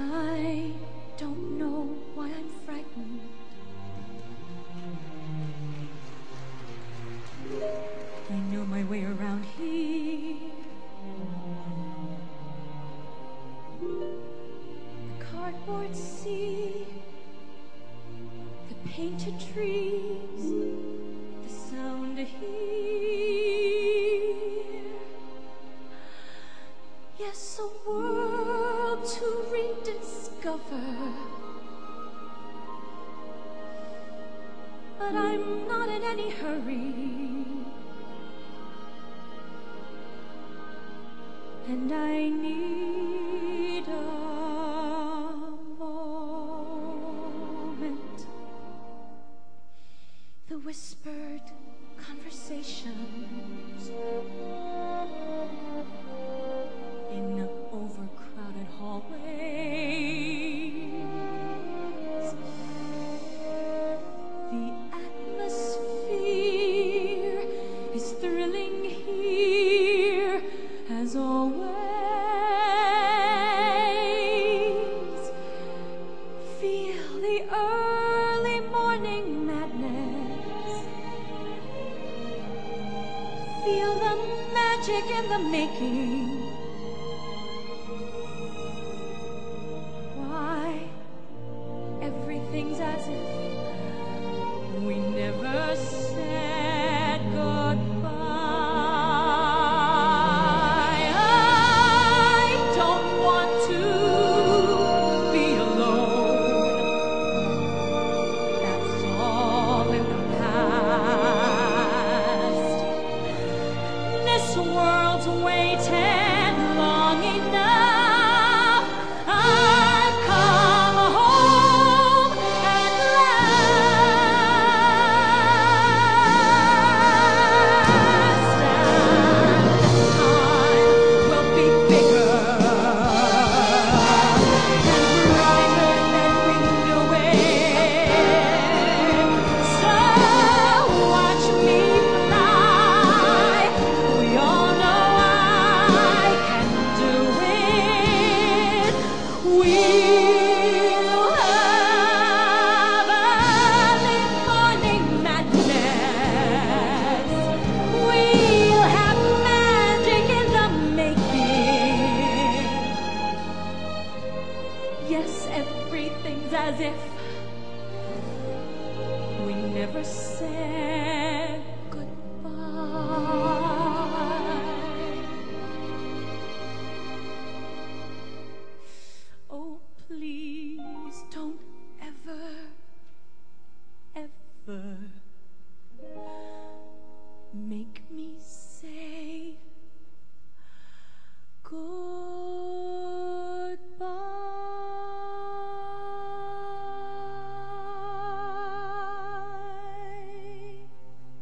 I don't know why I'm frightened. I know my way around here. The cardboard sea, the painted trees, the sound of here. Yes, a world to read discover. But I'm not in any hurry. And I need. magic in the making. Why everything's as if we never. away. yes, everything's as if we never said goodbye. Oh, please don't ever, ever.